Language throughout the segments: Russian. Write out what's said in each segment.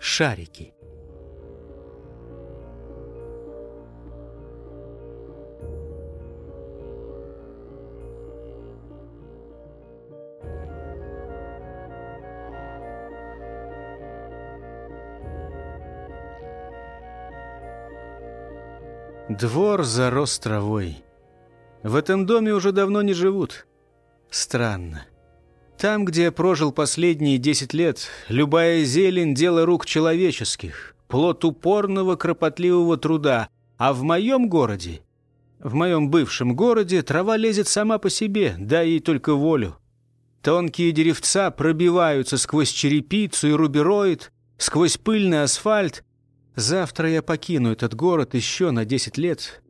«Шарики» Двор зарос травой. В этом доме уже давно не живут. Странно. Там, где я прожил последние десять лет, любая зелень – дело рук человеческих, плод упорного, кропотливого труда. А в моем городе, в моем бывшем городе, трава лезет сама по себе, дай ей только волю. Тонкие деревца пробиваются сквозь черепицу и рубероид, сквозь пыльный асфальт. Завтра я покину этот город еще на десять лет,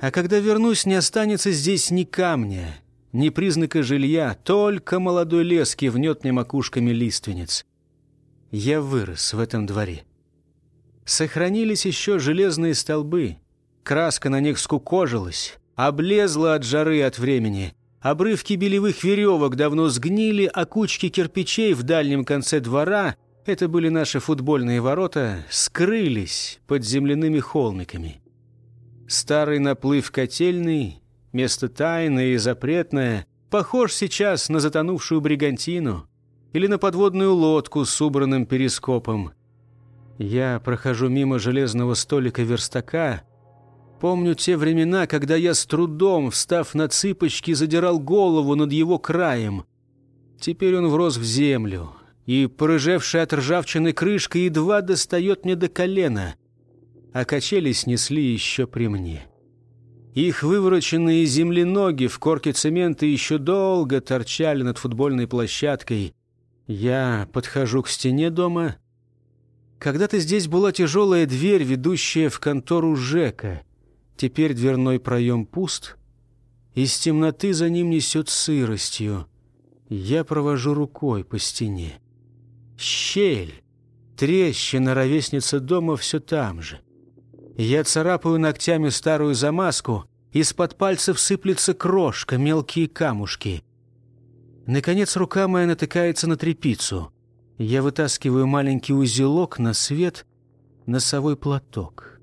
а когда вернусь, не останется здесь ни камня, ни признака жилья, только молодой лес кивнет мне макушками лиственниц. Я вырос в этом дворе. Сохранились еще железные столбы. Краска на них скукожилась, облезла от жары от времени. Обрывки белевых веревок давно сгнили, а кучки кирпичей в дальнем конце двора — это были наши футбольные ворота — скрылись под земляными холмиками. Старый наплыв котельный Место тайное и запретное похож сейчас на затонувшую бригантину или на подводную лодку с убранным перископом. Я прохожу мимо железного столика верстака. Помню те времена, когда я с трудом, встав на цыпочки, задирал голову над его краем. Теперь он врос в землю, и порыжевшая от ржавчины крышка едва достает мне до колена, а качели снесли еще при мне. Их вывороченные земляноги в корке цемента еще долго торчали над футбольной площадкой. Я подхожу к стене дома. Когда-то здесь была тяжелая дверь, ведущая в контору Жека. Теперь дверной проем пуст. Из темноты за ним несет сыростью. Я провожу рукой по стене. Щель, трещина, ровесница дома все там же. Я царапаю ногтями старую замазку, из-под пальцев сыплется крошка, мелкие камушки. Наконец рука моя натыкается на трепицу. Я вытаскиваю маленький узелок на свет, носовой платок.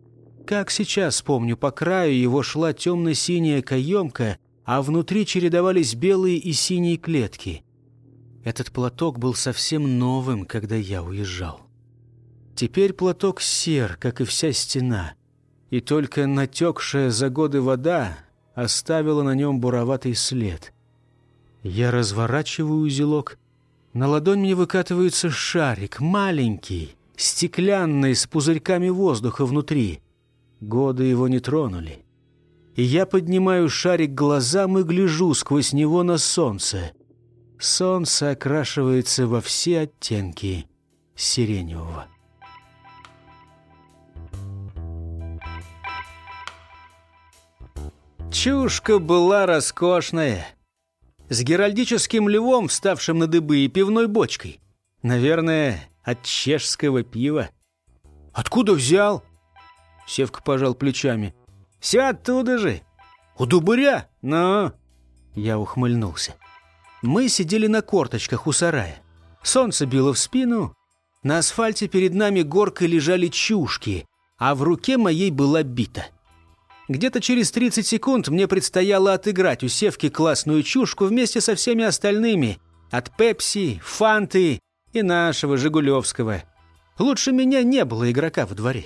Как сейчас помню, по краю его шла темно-синяя каемка, а внутри чередовались белые и синие клетки. Этот платок был совсем новым, когда я уезжал. Теперь платок сер, как и вся стена — и только натекшая за годы вода оставила на нем буроватый след. Я разворачиваю узелок. На ладонь мне выкатывается шарик, маленький, стеклянный, с пузырьками воздуха внутри. Годы его не тронули. И я поднимаю шарик глазам и гляжу сквозь него на солнце. Солнце окрашивается во все оттенки сиреневого. Чушка была роскошная. С геральдическим львом, вставшим на дыбы, и пивной бочкой. Наверное, от чешского пива. «Откуда взял?» Севка пожал плечами. «Все оттуда же. У дубыря? Но...» Я ухмыльнулся. Мы сидели на корточках у сарая. Солнце било в спину. На асфальте перед нами горкой лежали чушки, а в руке моей была бита. Где-то через 30 секунд мне предстояло отыграть у Севки классную чушку вместе со всеми остальными. От Пепси, Фанты и нашего Жигулевского. Лучше меня не было игрока в дворе.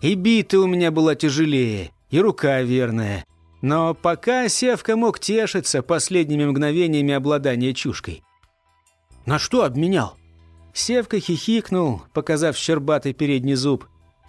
И бита у меня была тяжелее, и рука верная. Но пока Севка мог тешиться последними мгновениями обладания чушкой. «На что обменял?» Севка хихикнул, показав щербатый передний зуб.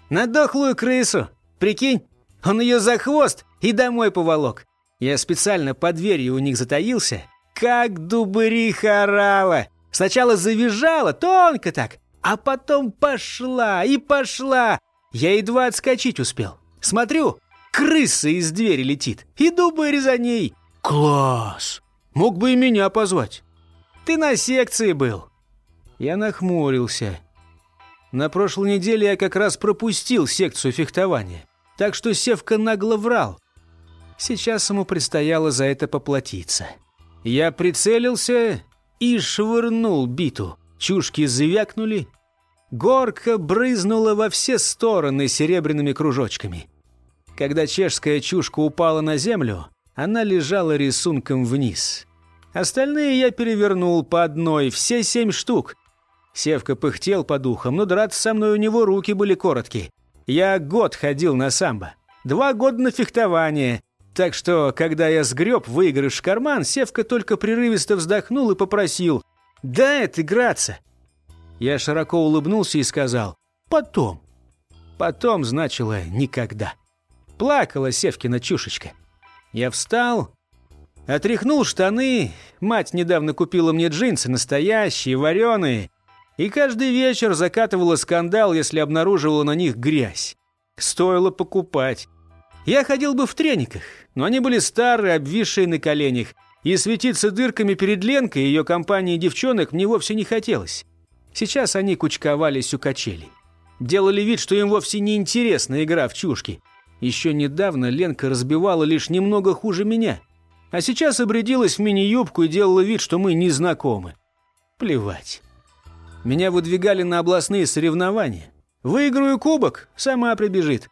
«На дохлую крысу! Прикинь, он ее за хвост и домой поволок. Я специально под дверью у них затаился. Как дубыриха орала. Сначала завизжала, тонко так, А потом пошла и пошла. Я едва отскочить успел. Смотрю, крыса из двери летит. Иду бы за ней. Класс! Мог бы и меня позвать. Ты на секции был. Я нахмурился. На прошлой неделе я как раз пропустил секцию фехтования. Так что Севка нагло врал. Сейчас ему предстояло за это поплатиться. Я прицелился и швырнул биту. Чушки завякнули. Горка брызнула во все стороны серебряными кружочками. Когда чешская чушка упала на землю, она лежала рисунком вниз. Остальные я перевернул по одной, все семь штук. Севка пыхтел по духам, но драться со мной у него руки были короткие. Я год ходил на самбо, два года на фехтование. Так что, когда я сгреб выигрыш в карман, Севка только прерывисто вздохнул и попросил «Дай отыграться». Я широко улыбнулся и сказал «Потом». Потом значило «никогда». Плакала Севкина чушечка. Я встал, отряхнул штаны, мать недавно купила мне джинсы, настоящие, вареные, и каждый вечер закатывала скандал, если обнаруживала на них грязь. Стоило покупать. Я ходил бы в трениках, но они были старые, обвисшие на коленях, и светиться дырками перед Ленкой и ее компанией девчонок мне вовсе не хотелось. Сейчас они кучковались у качелей. Делали вид, что им вовсе не интересна игра в чушки. Еще недавно Ленка разбивала лишь немного хуже меня. А сейчас обрядилась в мини-юбку и делала вид, что мы не знакомы. Плевать. Меня выдвигали на областные соревнования. Выиграю кубок, сама прибежит.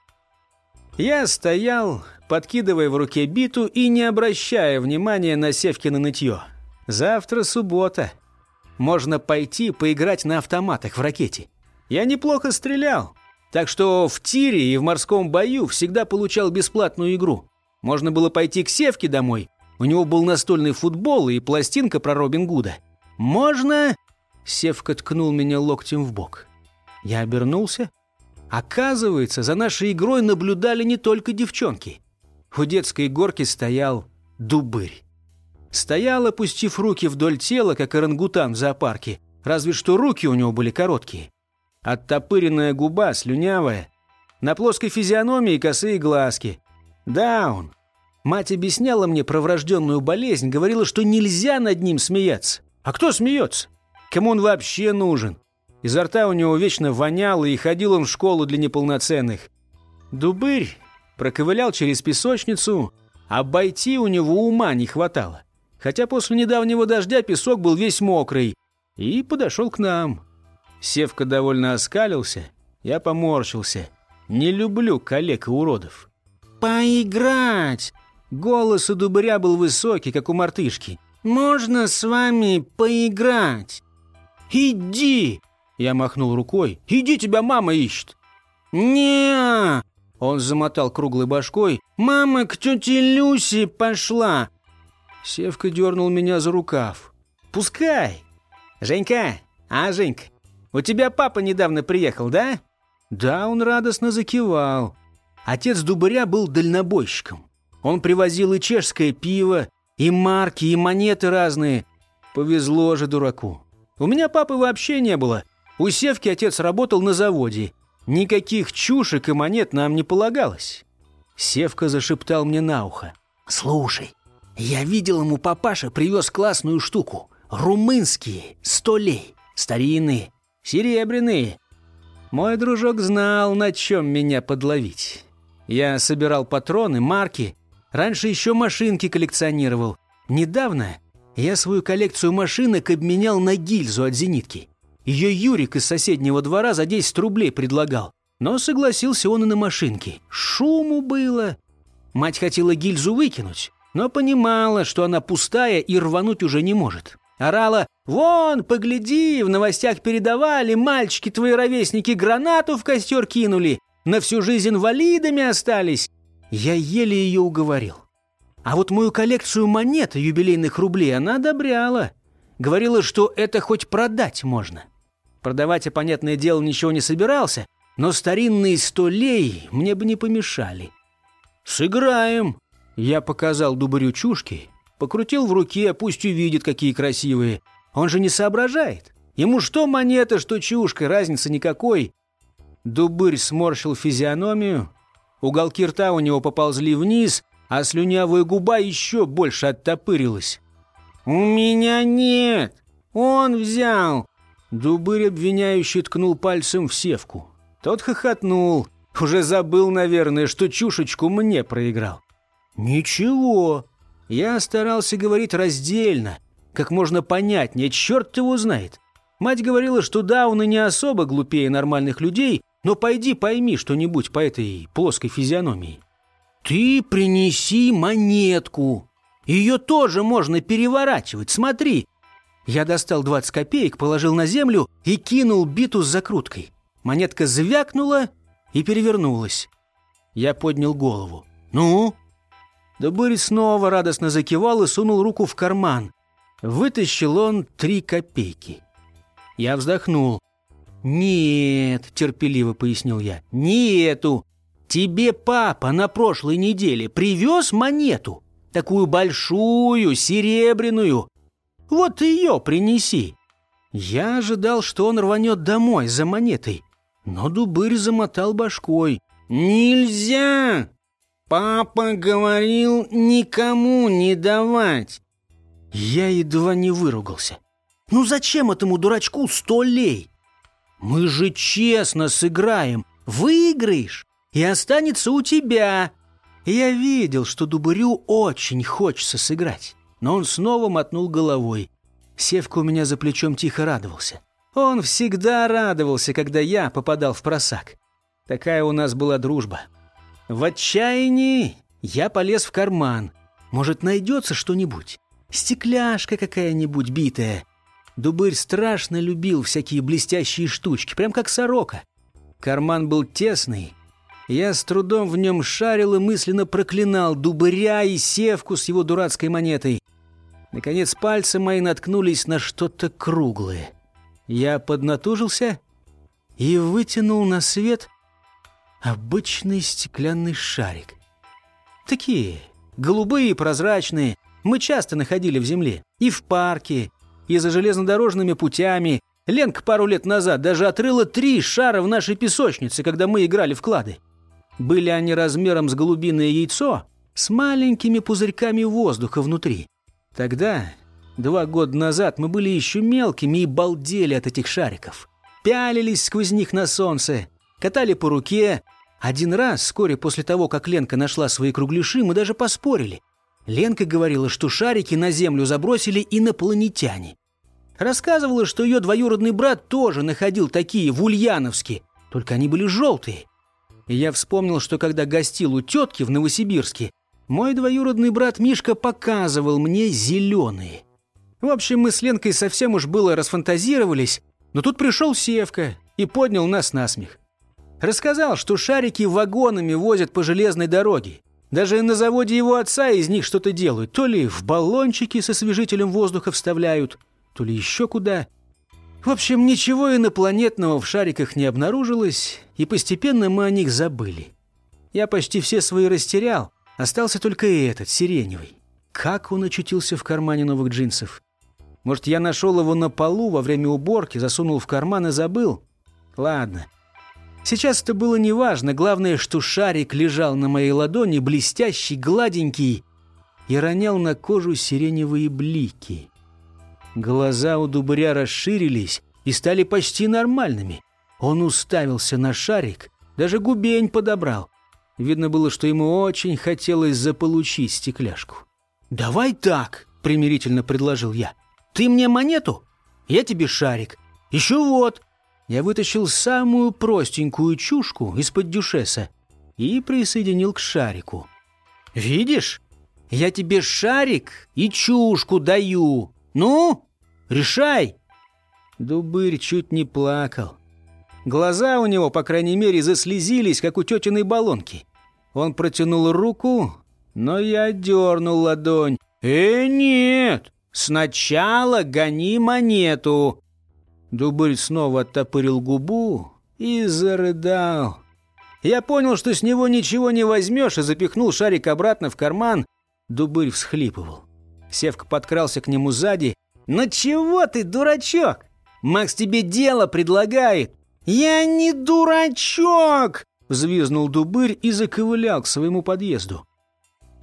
Я стоял, подкидывая в руке биту и не обращая внимания на Севкино нытье. Завтра суббота. Можно пойти поиграть на автоматах в ракете. Я неплохо стрелял, так что в тире и в морском бою всегда получал бесплатную игру. Можно было пойти к Севке домой. У него был настольный футбол и пластинка про Робин Гуда. Можно... Севка ткнул меня локтем в бок. Я обернулся. Оказывается, за нашей игрой наблюдали не только девчонки. У детской горки стоял дубырь. Стоял, опустив руки вдоль тела, как орангутан в зоопарке, разве что руки у него были короткие. Оттопыренная губа, слюнявая, на плоской физиономии косые глазки. Даун. Мать объясняла мне про врожденную болезнь, говорила, что нельзя над ним смеяться. А кто смеется? Кому он вообще нужен? Изо рта у него вечно воняло, и ходил он в школу для неполноценных. Дубырь проковылял через песочницу, обойти у него ума не хватало. Хотя после недавнего дождя песок был весь мокрый, и подошел к нам. Севка довольно оскалился, я поморщился. Не люблю коллег и уродов. «Поиграть!» Голос у дубыря был высокий, как у мартышки. «Можно с вами поиграть?» «Иди!» Я махнул рукой. «Иди, тебя мама ищет!» не Он замотал круглой башкой. «Мама к тете Люси пошла!» Севка дернул меня за рукав. «Пускай!» «Женька! А, Женька, у тебя папа недавно приехал, да?» Да, он радостно закивал. Отец Дубаря был дальнобойщиком. Он привозил и чешское пиво, и марки, и монеты разные. Повезло же дураку. У меня папы вообще не было. У Севки отец работал на заводе. Никаких чушек и монет нам не полагалось. Севка зашептал мне на ухо. «Слушай, я видел ему папаша привез классную штуку. Румынские, столей, старинные, серебряные. Мой дружок знал, на чем меня подловить. Я собирал патроны, марки. Раньше еще машинки коллекционировал. Недавно я свою коллекцию машинок обменял на гильзу от зенитки. Ее Юрик из соседнего двора за 10 рублей предлагал. Но согласился он и на машинке. Шуму было. Мать хотела гильзу выкинуть, но понимала, что она пустая и рвануть уже не может. Орала «Вон, погляди, в новостях передавали, мальчики твои ровесники гранату в костер кинули, на всю жизнь инвалидами остались». Я еле ее уговорил. А вот мою коллекцию монет юбилейных рублей она одобряла. Говорила, что это хоть продать можно. Продавать я, понятное дело, ничего не собирался, но старинные столей мне бы не помешали. «Сыграем!» Я показал дубарю чушки, покрутил в руке, пусть увидит, какие красивые. Он же не соображает. Ему что монета, что чушка, разницы никакой. Дубырь сморщил физиономию, уголки рта у него поползли вниз, а слюнявая губа еще больше оттопырилась. «У меня нет! Он взял!» Дубырь обвиняющий ткнул пальцем в севку. Тот хохотнул. Уже забыл, наверное, что чушечку мне проиграл. «Ничего!» Я старался говорить раздельно, как можно понятнее, черт его знает. Мать говорила, что Дауны не особо глупее нормальных людей, но пойди пойми что-нибудь по этой плоской физиономии. «Ты принеси монетку. Ее тоже можно переворачивать, смотри». Я достал 20 копеек, положил на землю и кинул биту с закруткой. Монетка звякнула и перевернулась. Я поднял голову. «Ну?» Добырь снова радостно закивал и сунул руку в карман. Вытащил он три копейки. Я вздохнул. «Нет», — терпеливо пояснил я, — «не эту. Тебе папа на прошлой неделе привез монету, такую большую, серебряную. Вот ее принеси». Я ожидал, что он рванет домой за монетой, но Дубырь замотал башкой. «Нельзя! Папа говорил никому не давать!» Я едва не выругался. «Ну зачем этому дурачку сто лей? Мы же честно сыграем. Выиграешь, и останется у тебя!» Я видел, что Дубырю очень хочется сыграть, но он снова мотнул головой. Севка у меня за плечом тихо радовался. Он всегда радовался, когда я попадал в просак. Такая у нас была дружба. В отчаянии я полез в карман. Может, найдется что-нибудь? Стекляшка какая-нибудь битая. Дубырь страшно любил всякие блестящие штучки, прям как сорока. Карман был тесный. Я с трудом в нем шарил и мысленно проклинал Дубыря и Севку с его дурацкой монетой. Наконец пальцы мои наткнулись на что-то круглое. Я поднатужился и вытянул на свет обычный стеклянный шарик. Такие, голубые прозрачные, мы часто находили в земле. И в парке, и за железнодорожными путями. Ленка пару лет назад даже отрыла три шара в нашей песочнице, когда мы играли в клады. Были они размером с голубиное яйцо, с маленькими пузырьками воздуха внутри. Тогда Два года назад мы были еще мелкими и балдели от этих шариков. Пялились сквозь них на солнце, катали по руке. Один раз, вскоре после того, как Ленка нашла свои кругляши, мы даже поспорили. Ленка говорила, что шарики на Землю забросили инопланетяне. Рассказывала, что ее двоюродный брат тоже находил такие в Ульяновске, только они были желтые. И я вспомнил, что когда гостил у тетки в Новосибирске, мой двоюродный брат Мишка показывал мне зеленые. В общем, мы с Ленкой совсем уж было расфантазировались, но тут пришел Севка и поднял нас на смех. Рассказал, что шарики вагонами возят по железной дороге. Даже на заводе его отца из них что-то делают. То ли в баллончики со освежителем воздуха вставляют, то ли еще куда. В общем, ничего инопланетного в шариках не обнаружилось, и постепенно мы о них забыли. Я почти все свои растерял, остался только этот, сиреневый. Как он очутился в кармане новых джинсов? Может, я нашел его на полу во время уборки, засунул в карман и забыл? Ладно. Сейчас это было неважно. Главное, что шарик лежал на моей ладони, блестящий, гладенький, и ронял на кожу сиреневые блики. Глаза у дубыря расширились и стали почти нормальными. Он уставился на шарик, даже губень подобрал. Видно было, что ему очень хотелось заполучить стекляшку. «Давай так», — примирительно предложил я. Ты мне монету, я тебе шарик. Еще вот. Я вытащил самую простенькую чушку из-под дюшеса и присоединил к шарику. Видишь? Я тебе шарик и чушку даю. Ну, решай. Дубырь чуть не плакал. Глаза у него, по крайней мере, заслезились, как у тетиной баллонки. Он протянул руку, но я дернул ладонь. «Э, нет! Сначала гони монету!» Дубыль снова оттопырил губу и зарыдал. Я понял, что с него ничего не возьмешь, и запихнул шарик обратно в карман. Дубыль всхлипывал. Севка подкрался к нему сзади. «Ну чего ты, дурачок? Макс тебе дело предлагает!» «Я не дурачок!» — взвизнул Дубырь и заковылял к своему подъезду.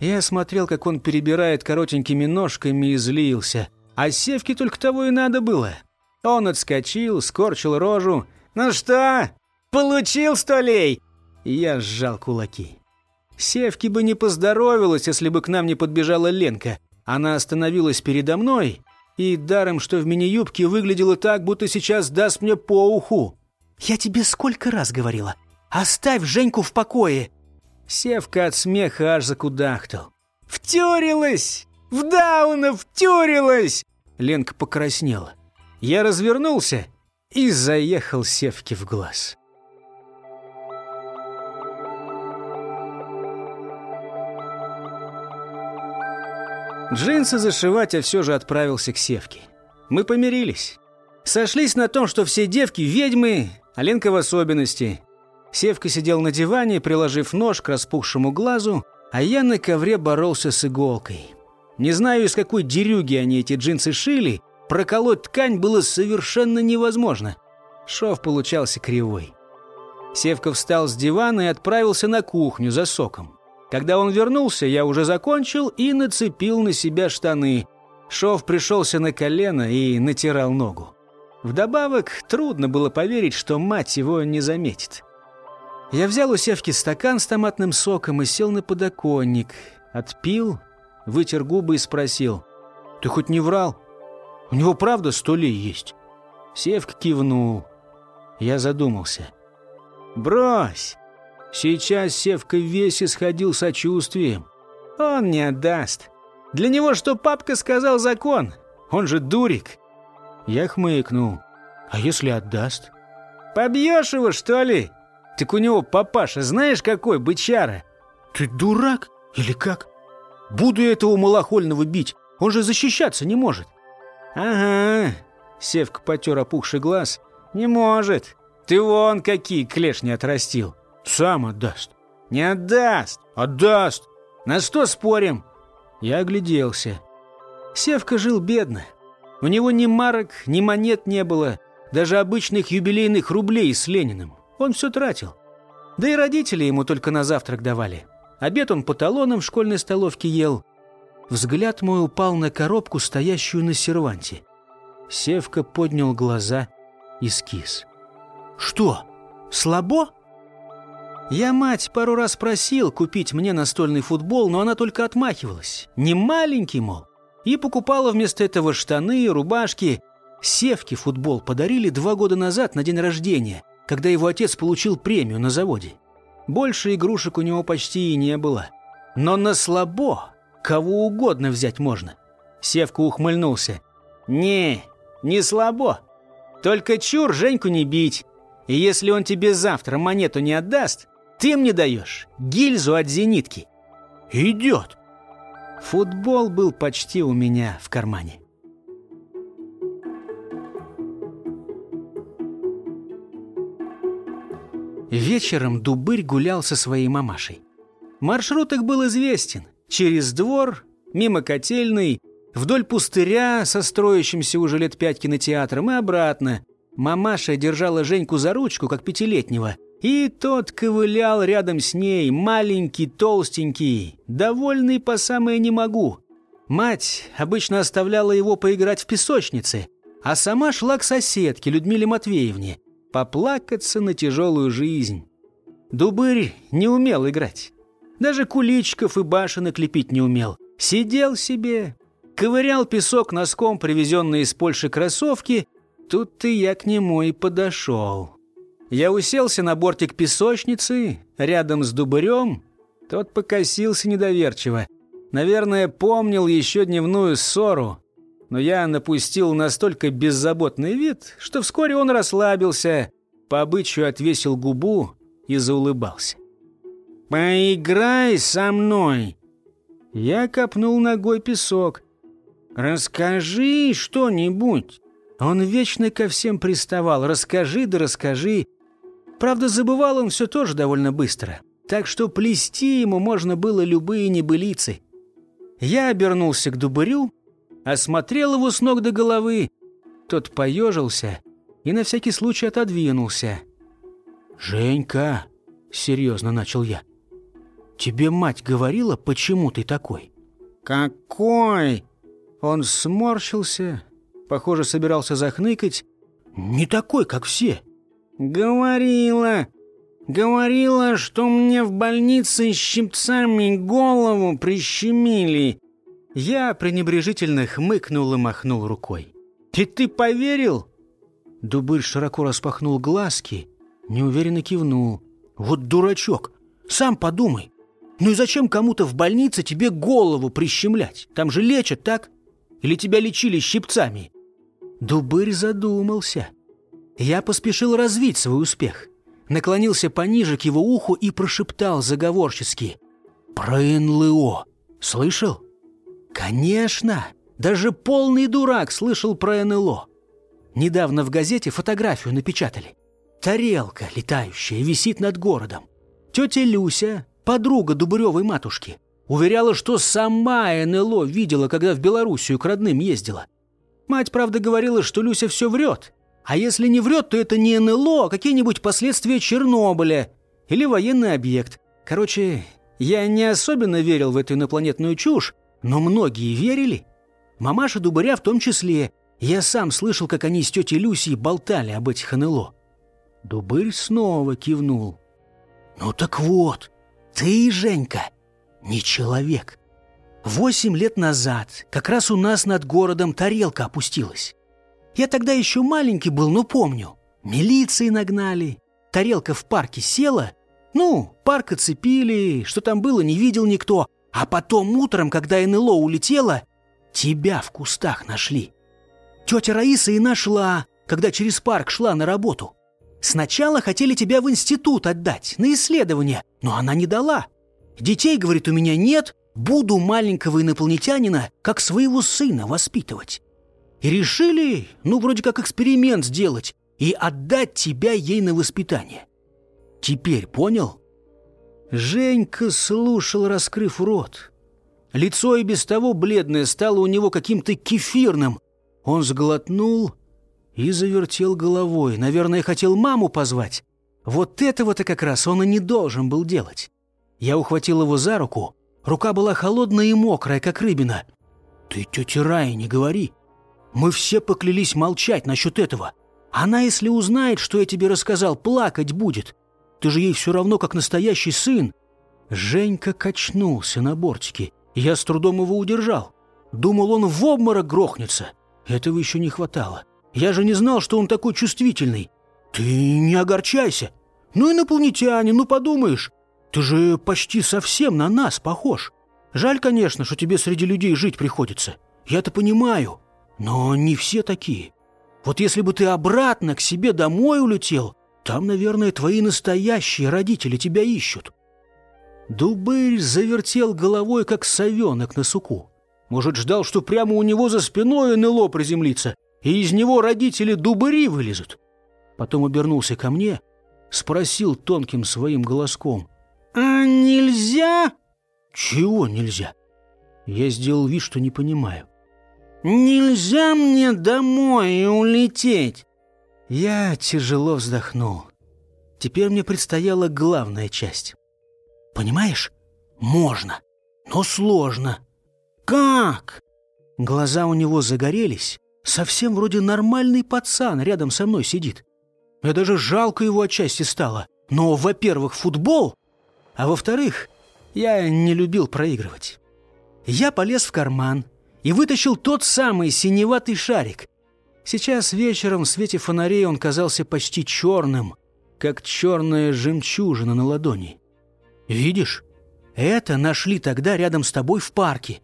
Я смотрел, как он перебирает коротенькими ножками и злился. А Севке только того и надо было. Он отскочил, скорчил рожу. «Ну что, получил столей?» Я сжал кулаки. Севке бы не поздоровилась, если бы к нам не подбежала Ленка. Она остановилась передо мной и, даром что в мини-юбке, выглядела так, будто сейчас даст мне по уху. «Я тебе сколько раз говорила? Оставь Женьку в покое!» Севка от смеха аж закудахтал. «Втюрилась! В Дауна втюрилась!» Ленка покраснела. Я развернулся и заехал Севке в глаз. Джинсы зашивать, а все же отправился к Севке. Мы помирились. Сошлись на том, что все девки – ведьмы, а Ленка в особенности. Севка сидел на диване, приложив нож к распухшему глазу, а я на ковре боролся с иголкой. Не знаю, из какой дерюги они эти джинсы шили, проколоть ткань было совершенно невозможно. Шов получался кривой. Севка встал с дивана и отправился на кухню за соком. Когда он вернулся, я уже закончил и нацепил на себя штаны. Шов пришелся на колено и натирал ногу. Вдобавок, трудно было поверить, что мать его не заметит. Я взял у Севки стакан с томатным соком и сел на подоконник. Отпил, вытер губы и спросил. «Ты хоть не врал? У него правда сто есть?» Севка кивнул. Я задумался. «Брось! Сейчас Севка весь исходил сочувствием. Он не отдаст. Для него что папка сказал закон? Он же дурик. Я хмыкнул. А если отдаст? Побьешь его, что ли? Так у него папаша знаешь какой, бычара? Ты дурак или как? Буду я этого малохольного бить. Он же защищаться не может. Ага. Севка потер опухший глаз. Не может. Ты вон какие клешни отрастил. Сам отдаст. Не отдаст. Отдаст. На что спорим? Я огляделся. Севка жил бедно. У него ни марок, ни монет не было, даже обычных юбилейных рублей с Лениным. Он все тратил. Да и родители ему только на завтрак давали. Обед он по талонам в школьной столовке ел. Взгляд мой упал на коробку, стоящую на серванте. Севка поднял глаза и скис. «Что, слабо?» Я мать пару раз просил купить мне настольный футбол, но она только отмахивалась. Не маленький, мол. И покупала вместо этого штаны, рубашки. Севке футбол подарили два года назад на день рождения, когда его отец получил премию на заводе. Больше игрушек у него почти и не было. Но на слабо кого угодно взять можно. Севка ухмыльнулся. «Не, не слабо. Только чур Женьку не бить. И если он тебе завтра монету не отдаст, ты мне даешь гильзу от зенитки. Идет. Футбол был почти у меня в кармане. Вечером Дубырь гулял со своей мамашей. Маршрут их был известен. Через двор, мимо котельной, вдоль пустыря со строящимся уже лет пять кинотеатром и обратно. Мамаша держала Женьку за ручку, как пятилетнего, и тот ковылял рядом с ней, маленький, толстенький, довольный по самое не могу. Мать обычно оставляла его поиграть в песочнице, а сама шла к соседке Людмиле Матвеевне поплакаться на тяжелую жизнь. Дубырь не умел играть. Даже куличков и башенок лепить не умел. Сидел себе, ковырял песок носком, привезенные из Польши кроссовки. Тут-то я к нему и подошел. Я уселся на бортик песочницы, рядом с дубырем. Тот покосился недоверчиво. Наверное, помнил еще дневную ссору. Но я напустил настолько беззаботный вид, что вскоре он расслабился, по обычаю отвесил губу и заулыбался. «Поиграй со мной!» Я копнул ногой песок. «Расскажи что-нибудь!» Он вечно ко всем приставал. «Расскажи да расскажи!» Правда, забывал он все тоже довольно быстро, так что плести ему можно было любые небылицы. Я обернулся к дубырю, осмотрел его с ног до головы. Тот поежился и на всякий случай отодвинулся. «Женька», — серьезно начал я, — «тебе мать говорила, почему ты такой?» «Какой?» Он сморщился, похоже, собирался захныкать. «Не такой, как все». «Говорила, говорила, что мне в больнице щипцами голову прищемили». Я пренебрежительно хмыкнул и махнул рукой. «И ты поверил?» Дубырь широко распахнул глазки, неуверенно кивнул. «Вот дурачок! Сам подумай! Ну и зачем кому-то в больнице тебе голову прищемлять? Там же лечат, так? Или тебя лечили щипцами?» Дубырь задумался. Я поспешил развить свой успех. Наклонился пониже к его уху и прошептал заговорчески. «Про НЛО. Слышал?» «Конечно! Даже полный дурак слышал про НЛО. Недавно в газете фотографию напечатали. Тарелка летающая висит над городом. Тетя Люся, подруга Дубыревой матушки, уверяла, что сама НЛО видела, когда в Белоруссию к родным ездила. Мать, правда, говорила, что Люся все врет. А если не врет, то это не НЛО, а какие-нибудь последствия Чернобыля или военный объект. Короче, я не особенно верил в эту инопланетную чушь, но многие верили. Мамаша Дубыря в том числе. Я сам слышал, как они с тетей Люсей болтали об этих НЛО. Дубырь снова кивнул. «Ну так вот, ты, Женька, не человек. Восемь лет назад как раз у нас над городом тарелка опустилась. Я тогда еще маленький был, но помню. Милиции нагнали, тарелка в парке села. Ну, парк оцепили, что там было, не видел никто. А потом утром, когда НЛО улетело, тебя в кустах нашли. Тетя Раиса и нашла, когда через парк шла на работу. Сначала хотели тебя в институт отдать, на исследование, но она не дала. Детей, говорит, у меня нет, буду маленького инопланетянина как своего сына воспитывать. И решили, ну, вроде как эксперимент сделать и отдать тебя ей на воспитание. Теперь понял? Женька слушал, раскрыв рот. Лицо и без того бледное стало у него каким-то кефирным. Он сглотнул и завертел головой. Наверное, хотел маму позвать. Вот этого-то как раз он и не должен был делать. Я ухватил его за руку. Рука была холодная и мокрая, как рыбина. «Ты тете Рае не говори. Мы все поклялись молчать насчет этого. Она, если узнает, что я тебе рассказал, плакать будет. Ты же ей все равно, как настоящий сын». Женька качнулся на бортике. Я с трудом его удержал. Думал, он в обморок грохнется. Этого еще не хватало. Я же не знал, что он такой чувствительный. Ты не огорчайся. Ну, инопланетянин, ну подумаешь. Ты же почти совсем на нас похож. Жаль, конечно, что тебе среди людей жить приходится. Я-то понимаю. Но не все такие. Вот если бы ты обратно к себе домой улетел, там, наверное, твои настоящие родители тебя ищут. Дубырь завертел головой, как совенок на суку. Может, ждал, что прямо у него за спиной НЛО приземлится, и из него родители дубыри вылезут. Потом обернулся ко мне, спросил тонким своим голоском. «А нельзя?» «Чего нельзя?» Я сделал вид, что не понимаю. «Нельзя мне домой улететь?» Я тяжело вздохнул. Теперь мне предстояла главная часть. «Понимаешь, можно, но сложно». «Как?» Глаза у него загорелись. Совсем вроде нормальный пацан рядом со мной сидит. Мне даже жалко его отчасти стало. Но, во-первых, футбол, а во-вторых, я не любил проигрывать. Я полез в карман и вытащил тот самый синеватый шарик. Сейчас вечером в свете фонарей он казался почти черным, как черная жемчужина на ладони. «Видишь, это нашли тогда рядом с тобой в парке.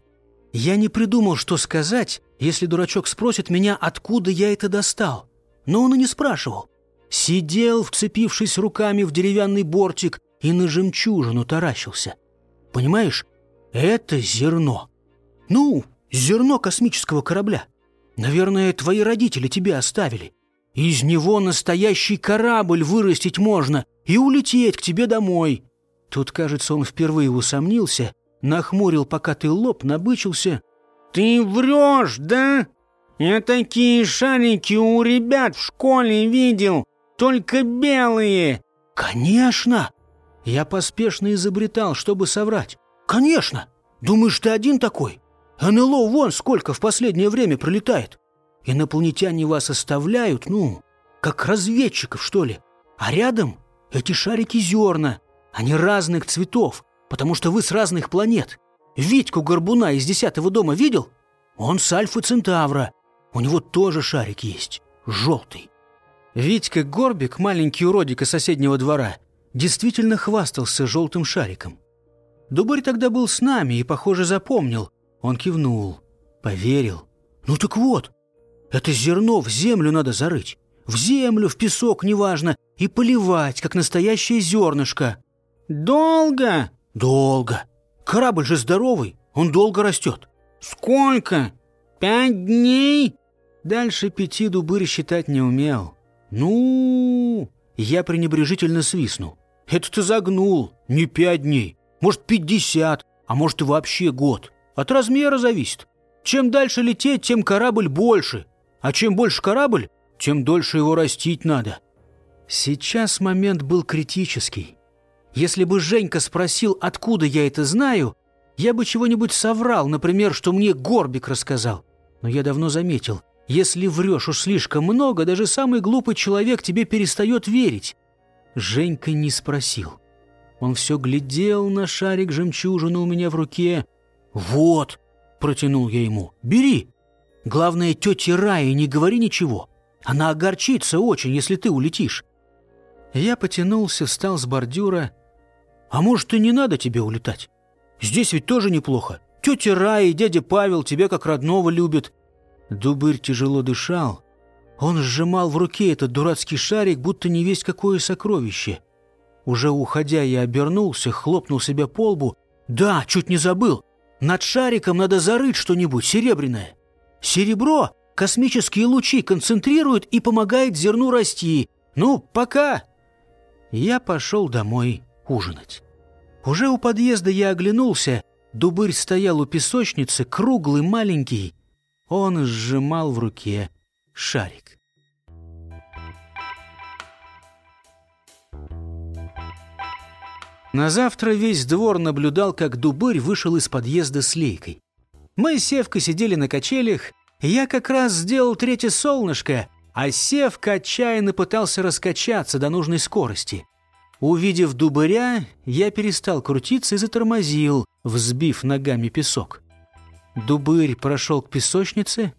Я не придумал, что сказать, если дурачок спросит меня, откуда я это достал. Но он и не спрашивал. Сидел, вцепившись руками в деревянный бортик, и на жемчужину таращился. Понимаешь, это зерно. Ну, зерно космического корабля. Наверное, твои родители тебе оставили. Из него настоящий корабль вырастить можно и улететь к тебе домой. Тут, кажется, он впервые усомнился, нахмурил покатый лоб, набычился. «Ты врешь, да? Я такие шарики у ребят в школе видел, только белые. Конечно! Я поспешно изобретал, чтобы соврать. Конечно! Думаешь, ты один такой? НЛО вон сколько в последнее время пролетает. Инопланетяне вас оставляют, ну, как разведчиков, что ли. А рядом эти шарики зерна. Они разных цветов, потому что вы с разных планет. Витьку Горбуна из десятого дома видел? Он с Альфа Центавра. У него тоже шарик есть, желтый. Витька Горбик, маленький уродик из соседнего двора, действительно хвастался желтым шариком. Дубарь тогда был с нами и, похоже, запомнил. Он кивнул, поверил. Ну так вот, это зерно в землю надо зарыть. В землю, в песок, неважно, и поливать, как настоящее зернышко. Долго? Долго. Корабль же здоровый, он долго растет. Сколько? Пять дней? Дальше пяти дубырь считать не умел. Ну, я пренебрежительно свистнул. Это ты загнул, не пять дней. Может, пятьдесят, а может и вообще год. От размера зависит. Чем дальше лететь, тем корабль больше. А чем больше корабль, тем дольше его растить надо. Сейчас момент был критический. Если бы Женька спросил, откуда я это знаю, я бы чего-нибудь соврал, например, что мне Горбик рассказал. Но я давно заметил, если врешь уж слишком много, даже самый глупый человек тебе перестает верить. Женька не спросил. Он все глядел на шарик жемчужины у меня в руке. «Вот!» — протянул я ему. «Бери! Главное, тете Рае не говори ничего. Она огорчится очень, если ты улетишь». Я потянулся, встал с бордюра. «А может, и не надо тебе улетать? Здесь ведь тоже неплохо. Тетя Рая и дядя Павел тебя как родного любят». Дубырь тяжело дышал. Он сжимал в руке этот дурацкий шарик, будто не весть какое сокровище. Уже уходя, я обернулся, хлопнул себя по лбу. «Да, чуть не забыл. Над шариком надо зарыть что-нибудь серебряное. Серебро космические лучи концентрирует и помогает зерну расти. Ну, пока!» Я пошел домой ужинать. Уже у подъезда я оглянулся. Дубырь стоял у песочницы, круглый, маленький. Он сжимал в руке шарик. На завтра весь двор наблюдал, как Дубырь вышел из подъезда с лейкой. Мы с Севкой сидели на качелях, я как раз сделал третье солнышко, а Севка отчаянно пытался раскачаться до нужной скорости. Увидев дубыря, я перестал крутиться и затормозил, взбив ногами песок. Дубырь прошел к песочнице.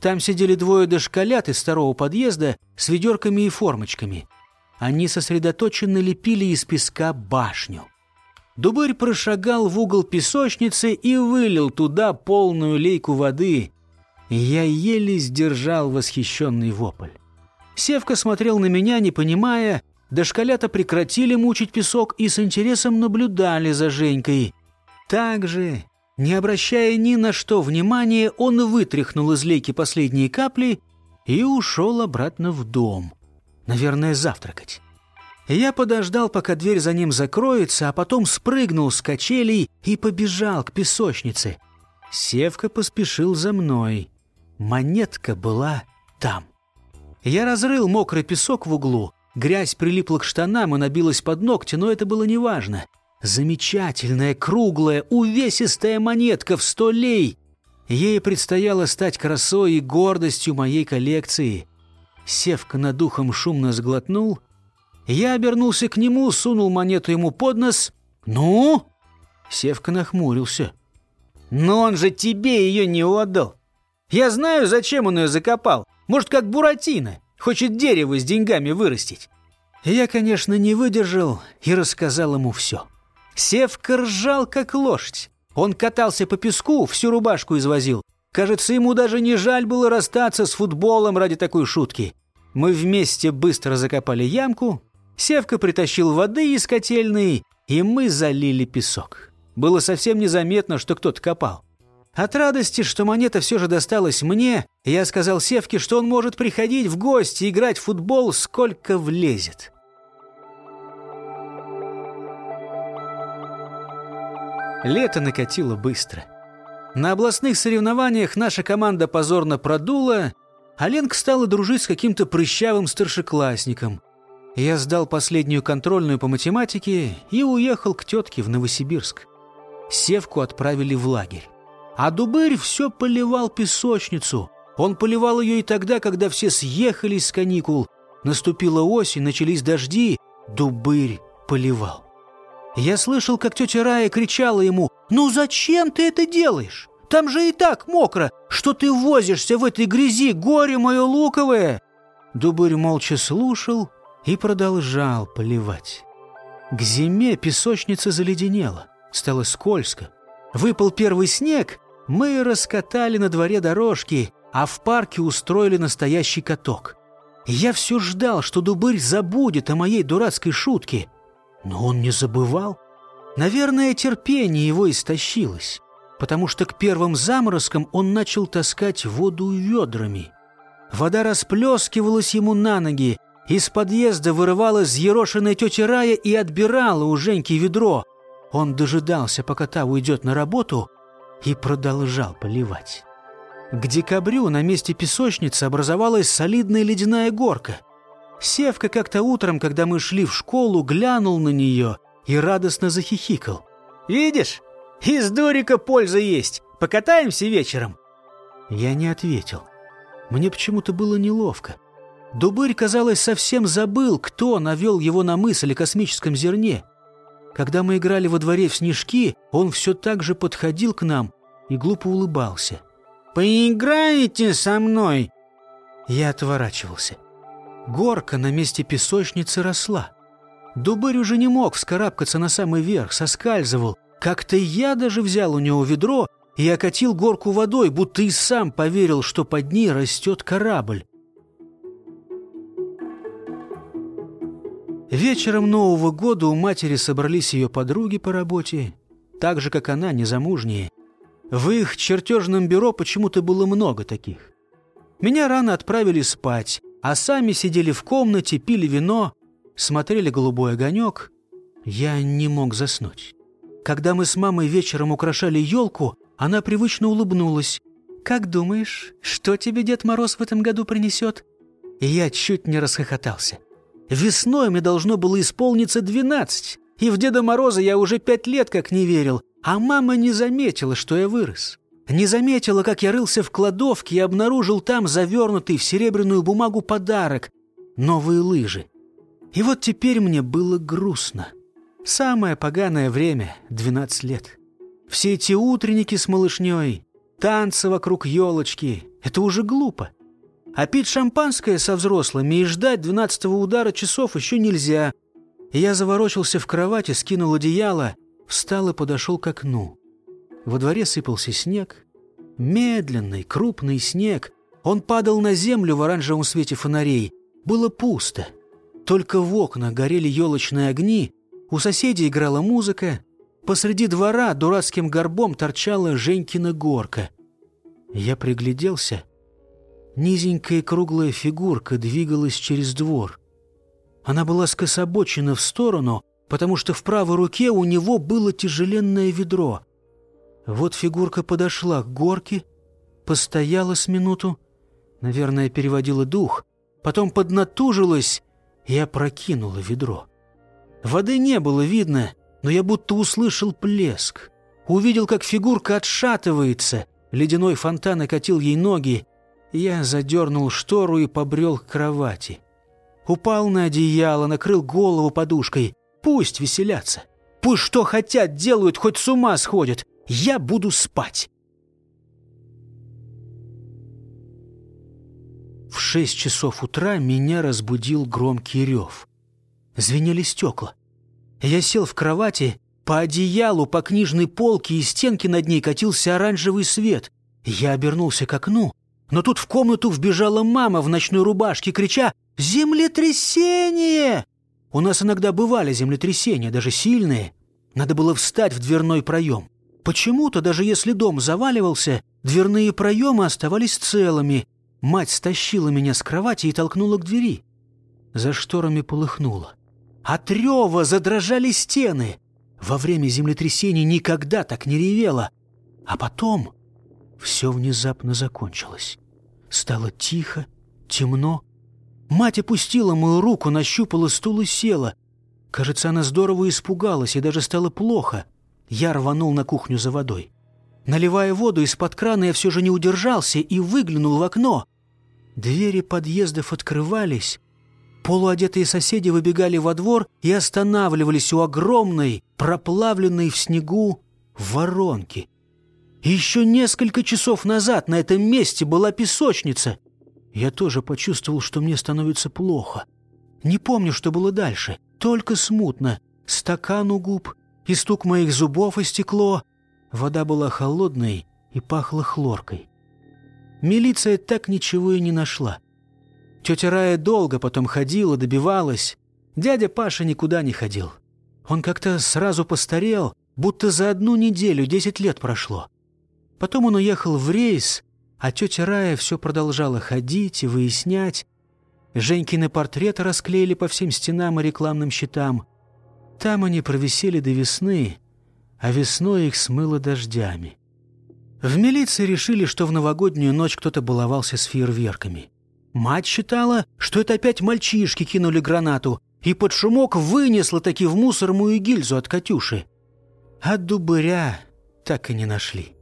Там сидели двое дошколят из второго подъезда с ведерками и формочками. Они сосредоточенно лепили из песка башню. Дубырь прошагал в угол песочницы и вылил туда полную лейку воды. Я еле сдержал восхищенный вопль. Севка смотрел на меня, не понимая, Дошколята прекратили мучить песок и с интересом наблюдали за Женькой. Также, не обращая ни на что внимания, он вытряхнул из лейки последние капли и ушел обратно в дом. Наверное, завтракать. Я подождал, пока дверь за ним закроется, а потом спрыгнул с качелей и побежал к песочнице. Севка поспешил за мной. Монетка была там. Я разрыл мокрый песок в углу, Грязь прилипла к штанам и набилась под ногти, но это было неважно. Замечательная, круглая, увесистая монетка в сто лей. Ей предстояло стать красой и гордостью моей коллекции. Севка над духом шумно сглотнул. Я обернулся к нему, сунул монету ему под нос. «Ну?» Севка нахмурился. «Но он же тебе ее не отдал. Я знаю, зачем он ее закопал. Может, как Буратино. Хочет дерево с деньгами вырастить. Я, конечно, не выдержал и рассказал ему все. Севка ржал, как лошадь. Он катался по песку, всю рубашку извозил. Кажется, ему даже не жаль было расстаться с футболом ради такой шутки. Мы вместе быстро закопали ямку. Севка притащил воды из котельной, и мы залили песок. Было совсем незаметно, что кто-то копал. От радости, что монета все же досталась мне, я сказал Севке, что он может приходить в гости играть в футбол, сколько влезет. Лето накатило быстро. На областных соревнованиях наша команда позорно продула, а Ленка стала дружить с каким-то прыщавым старшеклассником. Я сдал последнюю контрольную по математике и уехал к тетке в Новосибирск. Севку отправили в лагерь. А Дубырь все поливал песочницу. Он поливал ее и тогда, когда все съехались с каникул. Наступила осень, начались дожди. Дубырь поливал. Я слышал, как тетя Рая кричала ему «Ну зачем ты это делаешь? Там же и так мокро! Что ты возишься в этой грязи, горе мое луковое?» Дубырь молча слушал и продолжал поливать. К зиме песочница заледенела, стало скользко. Выпал первый снег, мы раскатали на дворе дорожки, а в парке устроили настоящий каток. Я все ждал, что Дубырь забудет о моей дурацкой шутке — но он не забывал. Наверное, терпение его истощилось, потому что к первым заморозкам он начал таскать воду ведрами. Вода расплескивалась ему на ноги, из подъезда вырывалась взъерошенная тетя Рая и отбирала у Женьки ведро. Он дожидался, пока та уйдет на работу, и продолжал поливать. К декабрю на месте песочницы образовалась солидная ледяная горка — Севка как-то утром, когда мы шли в школу, глянул на нее и радостно захихикал. «Видишь, из дурика польза есть. Покатаемся вечером?» Я не ответил. Мне почему-то было неловко. Дубырь, казалось, совсем забыл, кто навел его на мысль о космическом зерне. Когда мы играли во дворе в снежки, он все так же подходил к нам и глупо улыбался. «Поиграете со мной?» Я отворачивался. Горка на месте песочницы росла. Дубырь уже не мог вскарабкаться на самый верх, соскальзывал. Как-то я даже взял у него ведро и окатил горку водой, будто и сам поверил, что под ней растет корабль. Вечером Нового года у матери собрались ее подруги по работе, так же, как она, незамужние. В их чертежном бюро почему-то было много таких. Меня рано отправили спать, а сами сидели в комнате, пили вино, смотрели голубой огонек. Я не мог заснуть. Когда мы с мамой вечером украшали елку, она привычно улыбнулась. «Как думаешь, что тебе Дед Мороз в этом году принесет?» И я чуть не расхохотался. Весной мне должно было исполниться двенадцать, и в Деда Мороза я уже пять лет как не верил, а мама не заметила, что я вырос. Не заметила, как я рылся в кладовке и обнаружил там завернутый в серебряную бумагу подарок — новые лыжи. И вот теперь мне было грустно. Самое поганое время — 12 лет. Все эти утренники с малышней, танцы вокруг елочки — это уже глупо. А пить шампанское со взрослыми и ждать двенадцатого удара часов еще нельзя. я заворочился в кровати, скинул одеяло, встал и подошел к окну. Во дворе сыпался снег. Медленный, крупный снег. Он падал на землю в оранжевом свете фонарей. Было пусто. Только в окна горели елочные огни, у соседей играла музыка. Посреди двора дурацким горбом торчала Женькина горка. Я пригляделся. Низенькая круглая фигурка двигалась через двор. Она была скособочена в сторону, потому что в правой руке у него было тяжеленное ведро. Вот фигурка подошла к горке, постояла с минуту, наверное, переводила дух, потом поднатужилась и опрокинула ведро. Воды не было видно, но я будто услышал плеск. Увидел, как фигурка отшатывается, ледяной фонтан окатил ей ноги. Я задернул штору и побрел к кровати. Упал на одеяло, накрыл голову подушкой. Пусть веселятся. Пусть что хотят делают, хоть с ума сходят. Я буду спать. В шесть часов утра меня разбудил громкий рев. Звенели стекла. Я сел в кровати, по одеялу, по книжной полке и стенке над ней катился оранжевый свет. Я обернулся к окну, но тут в комнату вбежала мама в ночной рубашке, крича «Землетрясение!». У нас иногда бывали землетрясения, даже сильные. Надо было встать в дверной проем. Почему-то, даже если дом заваливался, дверные проемы оставались целыми. Мать стащила меня с кровати и толкнула к двери. За шторами полыхнуло. От рева задрожали стены. Во время землетрясений никогда так не ревело. А потом все внезапно закончилось. Стало тихо, темно. Мать опустила мою руку, нащупала стул и села. Кажется, она здорово испугалась, и даже стало плохо. Я рванул на кухню за водой. Наливая воду из-под крана, я все же не удержался и выглянул в окно. Двери подъездов открывались. Полуодетые соседи выбегали во двор и останавливались у огромной, проплавленной в снегу воронки. еще несколько часов назад на этом месте была песочница. Я тоже почувствовал, что мне становится плохо. Не помню, что было дальше, только смутно. Стакан у губ, и стук моих зубов и стекло. Вода была холодной и пахла хлоркой. Милиция так ничего и не нашла. Тетя Рая долго потом ходила, добивалась. Дядя Паша никуда не ходил. Он как-то сразу постарел, будто за одну неделю десять лет прошло. Потом он уехал в рейс, а тетя Рая все продолжала ходить и выяснять. Женькины портреты расклеили по всем стенам и рекламным щитам. Там они провисели до весны, а весной их смыло дождями. В милиции решили, что в новогоднюю ночь кто-то баловался с фейерверками. Мать считала, что это опять мальчишки кинули гранату, и под шумок вынесла таки в мусор мою гильзу от «Катюши». А дубыря так и не нашли.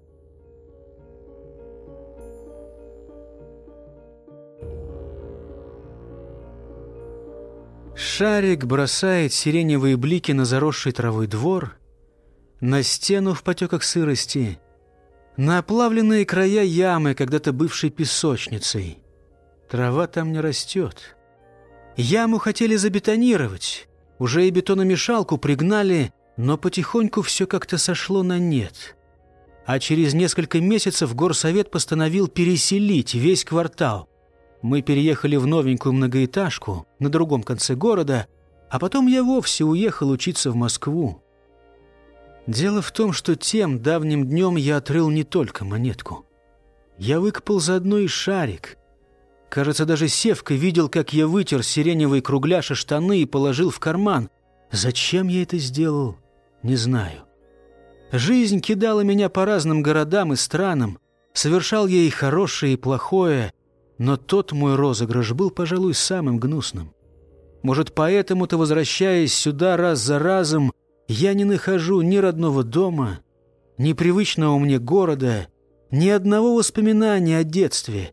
Шарик бросает сиреневые блики на заросший травой двор, на стену в потеках сырости, на оплавленные края ямы, когда-то бывшей песочницей. Трава там не растет. Яму хотели забетонировать, уже и бетономешалку пригнали, но потихоньку все как-то сошло на нет. А через несколько месяцев горсовет постановил переселить весь квартал. Мы переехали в новенькую многоэтажку на другом конце города, а потом я вовсе уехал учиться в Москву. Дело в том, что тем давним днем я отрыл не только монетку. Я выкопал заодно и шарик. Кажется, даже Севка видел, как я вытер сиреневый кругляш и штаны и положил в карман. Зачем я это сделал, не знаю. Жизнь кидала меня по разным городам и странам. Совершал я и хорошее, и плохое. Но тот мой розыгрыш был, пожалуй, самым гнусным. Может, поэтому-то, возвращаясь сюда раз за разом, я не нахожу ни родного дома, ни привычного мне города, ни одного воспоминания о детстве,